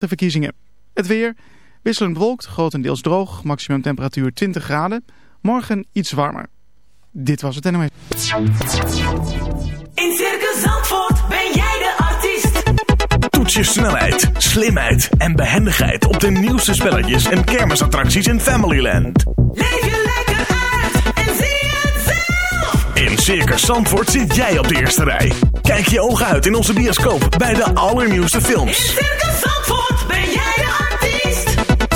de verkiezingen. Het weer, wisselend bewolkt, grotendeels droog, maximum temperatuur 20 graden. Morgen iets warmer. Dit was het NOS. In Circus Zandvoort ben jij de artiest. Toets je snelheid, slimheid en behendigheid op de nieuwste spelletjes en kermisattracties in Familyland. Leef je lekker uit en zie het zelf. In Circus Zandvoort zit jij op de eerste rij. Kijk je ogen uit in onze bioscoop bij de allernieuwste films. In Circus Zandvoort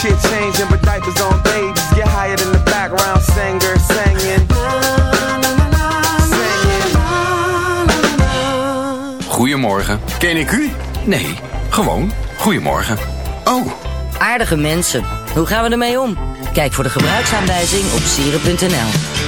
Shit changing, but diapers on babies. Get higher in the background singer singing. singing. Goedemorgen. Ken ik u? Nee, gewoon goedemorgen. Oh. Aardige mensen. Hoe gaan we ermee om? Kijk voor de gebruiksaanwijzing op sieren.nl.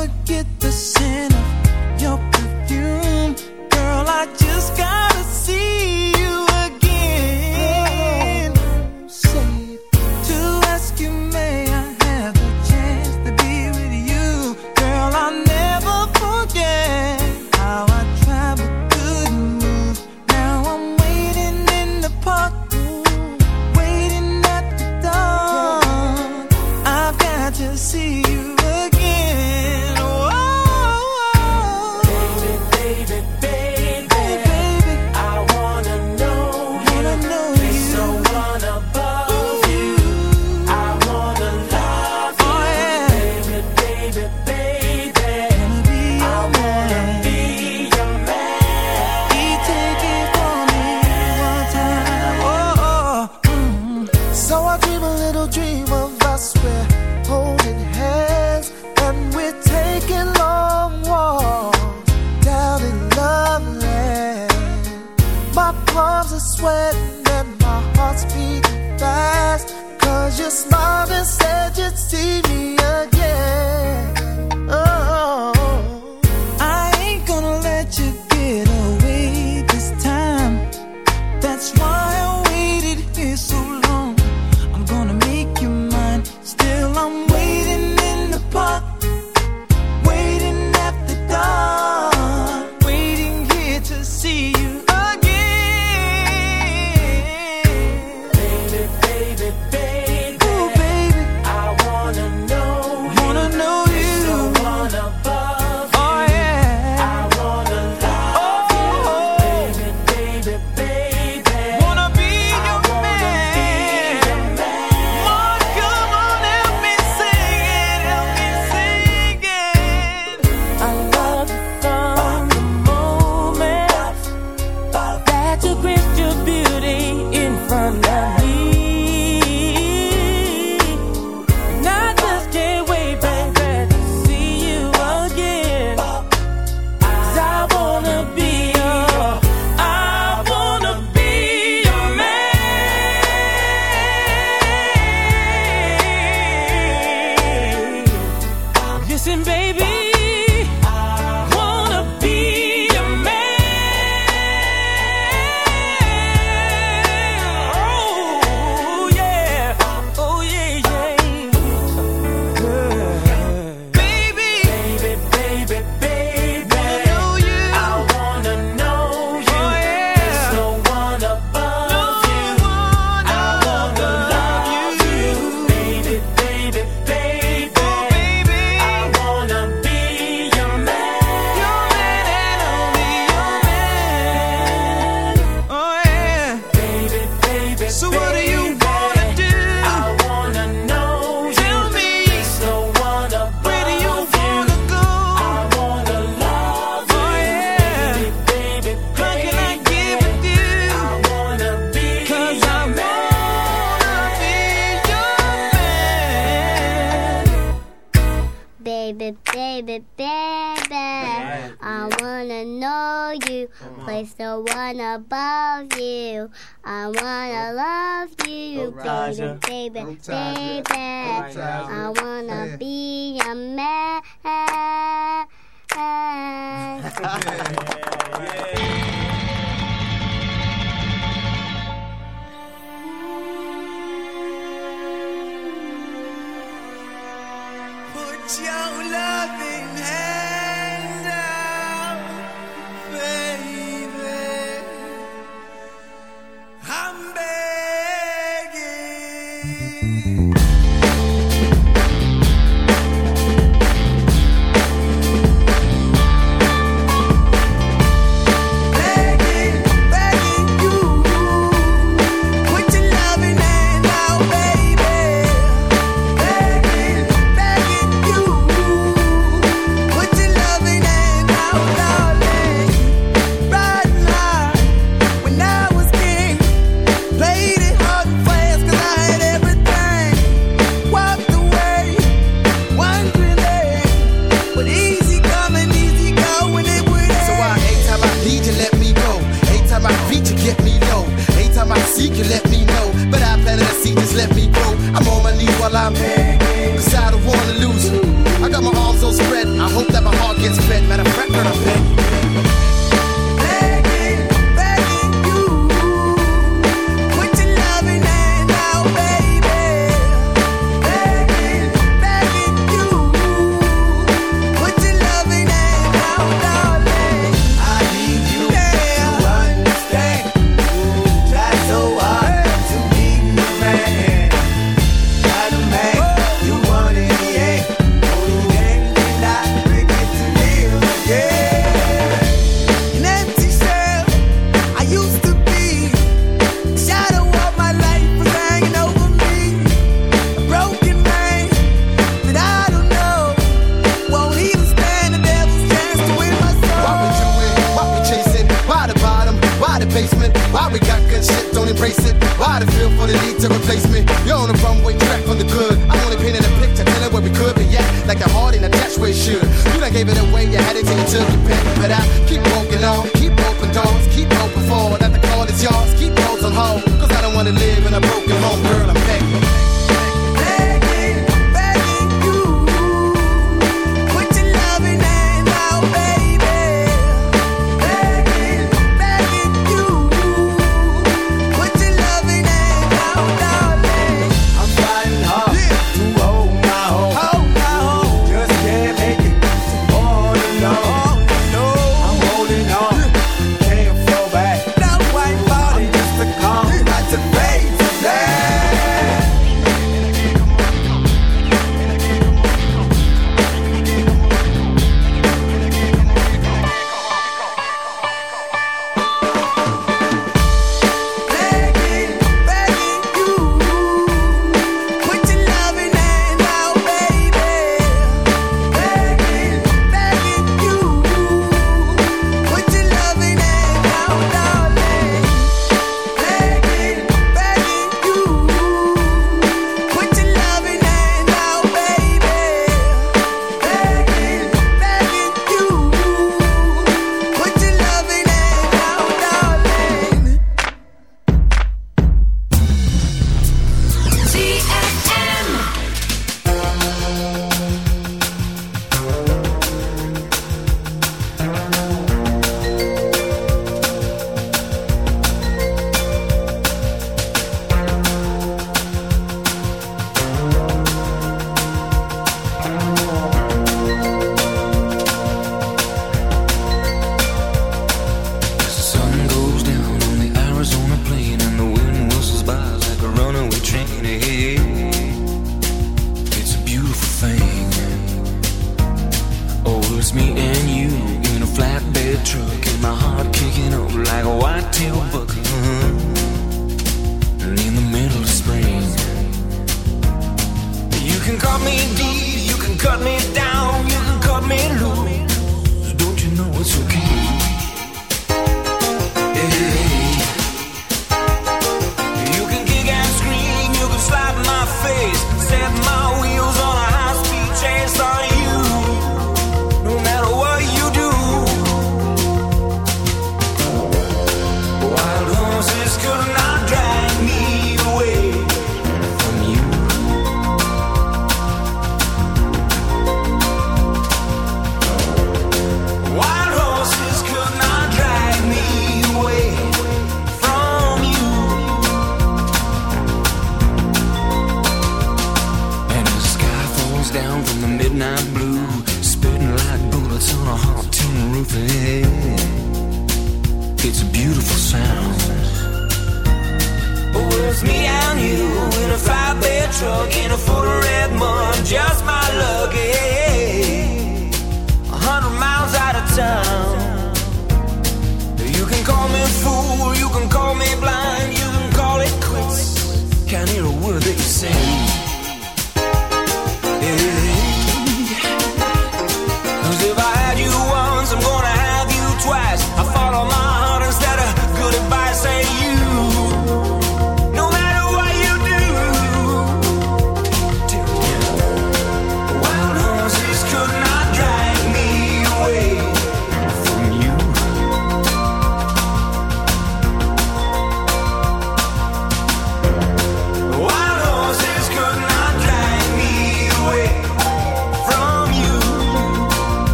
forget the sin. a man. yeah, yeah.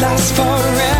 last forever.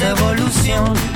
evolución.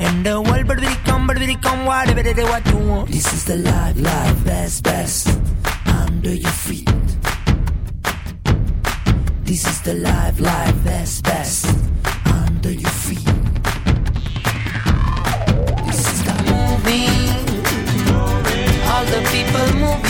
in the world, but we come, but we come, whatever they what you want. This is the life, life, best, best, under your feet. This is the life, life, best, best, under your feet. This is the moving, all the people move.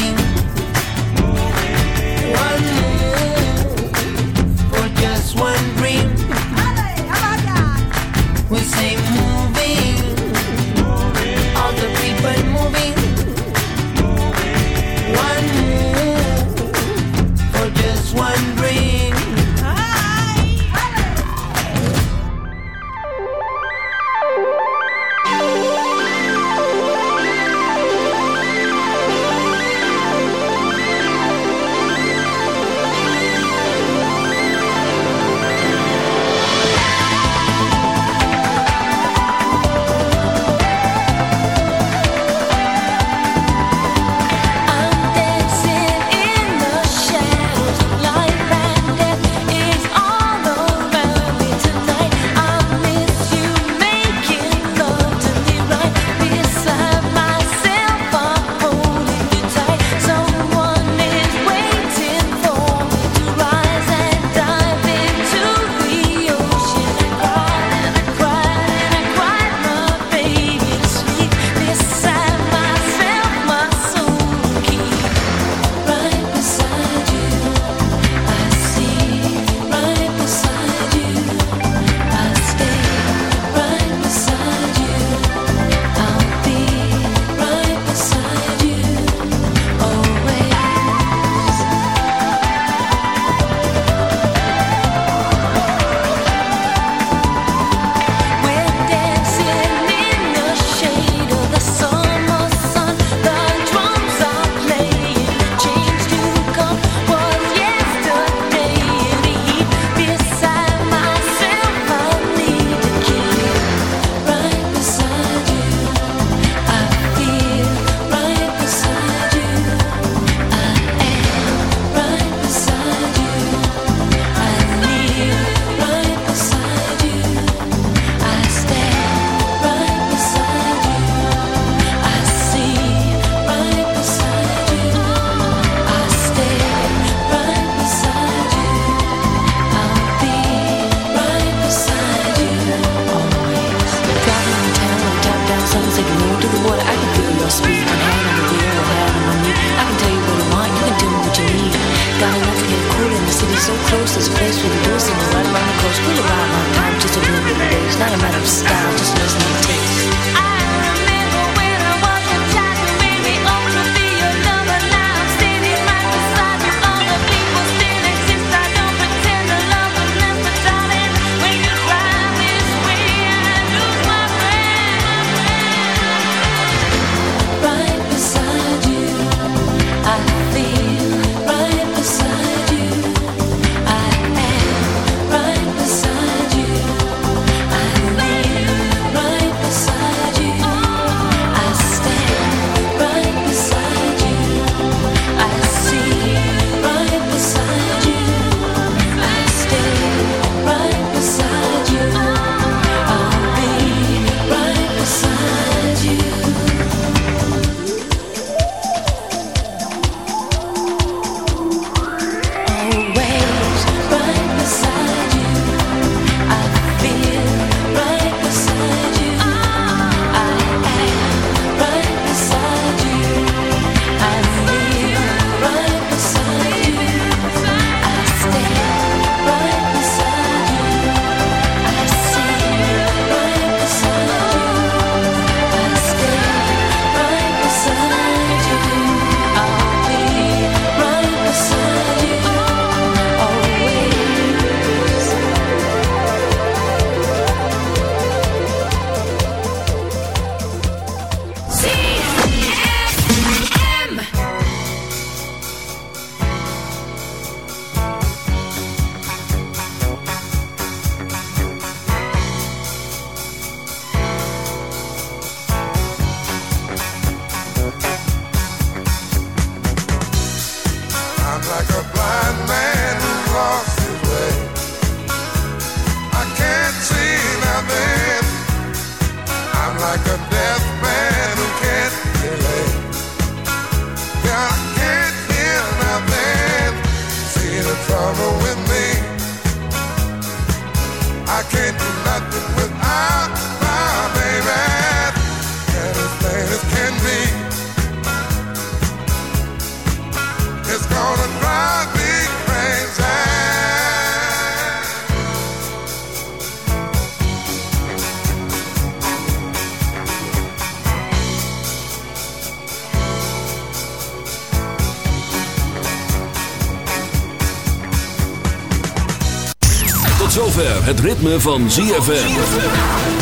Het ritme van ZFM.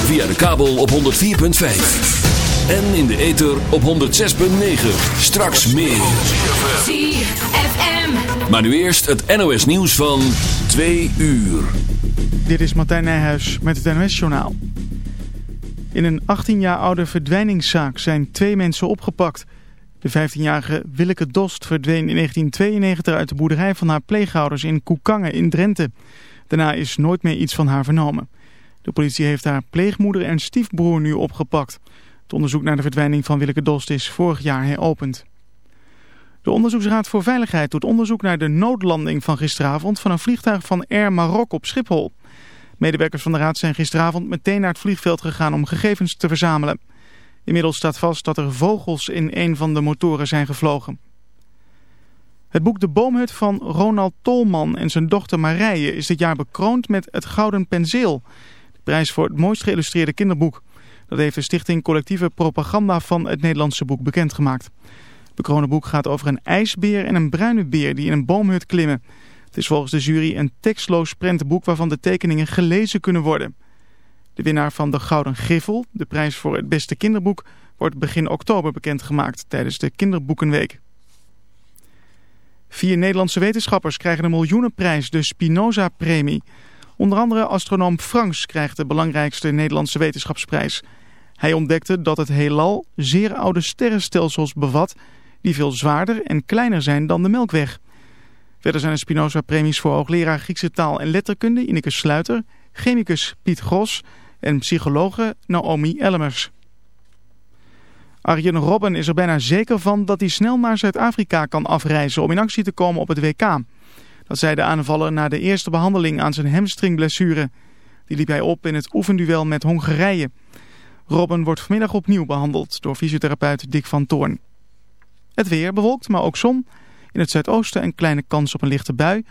Via de kabel op 104.5. En in de ether op 106.9. Straks meer. ZFM. Maar nu eerst het NOS nieuws van 2 uur. Dit is Martijn Nijhuis met het NOS-journaal. In een 18 jaar oude verdwijningszaak zijn twee mensen opgepakt. De 15-jarige Willeke Dost verdween in 1992 uit de boerderij van haar pleegouders in Koekangen in Drenthe. Daarna is nooit meer iets van haar vernomen. De politie heeft haar pleegmoeder en stiefbroer nu opgepakt. Het onderzoek naar de verdwijning van Willeke Dost is vorig jaar heropend. De Onderzoeksraad voor Veiligheid doet onderzoek naar de noodlanding van gisteravond van een vliegtuig van Air Maroc op Schiphol. Medewerkers van de raad zijn gisteravond meteen naar het vliegveld gegaan om gegevens te verzamelen. Inmiddels staat vast dat er vogels in een van de motoren zijn gevlogen. Het boek De Boomhut van Ronald Tolman en zijn dochter Marije is dit jaar bekroond met het Gouden Penseel. De prijs voor het mooist geïllustreerde kinderboek. Dat heeft de stichting Collectieve Propaganda van het Nederlandse boek bekendgemaakt. Het bekroonde boek gaat over een ijsbeer en een bruine beer die in een boomhut klimmen. Het is volgens de jury een tekstloos prentenboek waarvan de tekeningen gelezen kunnen worden. De winnaar van de Gouden Griffel, de prijs voor het beste kinderboek, wordt begin oktober bekendgemaakt tijdens de Kinderboekenweek. Vier Nederlandse wetenschappers krijgen een miljoenenprijs, de Spinoza-premie. Onder andere astronoom Franks krijgt de belangrijkste Nederlandse wetenschapsprijs. Hij ontdekte dat het heelal zeer oude sterrenstelsels bevat... die veel zwaarder en kleiner zijn dan de Melkweg. Verder zijn er Spinoza-premies voor hoogleraar Griekse taal en letterkunde Ineke Sluiter... chemicus Piet Gros en psychologe Naomi Ellemers. Arjen Robben is er bijna zeker van dat hij snel naar Zuid-Afrika kan afreizen om in actie te komen op het WK. Dat zei de aanvaller na de eerste behandeling aan zijn hamstringblessure. Die liep hij op in het oefenduel met Hongarije. Robben wordt vanmiddag opnieuw behandeld door fysiotherapeut Dick van Toorn. Het weer bewolkt, maar ook zon. In het zuidoosten een kleine kans op een lichte bui.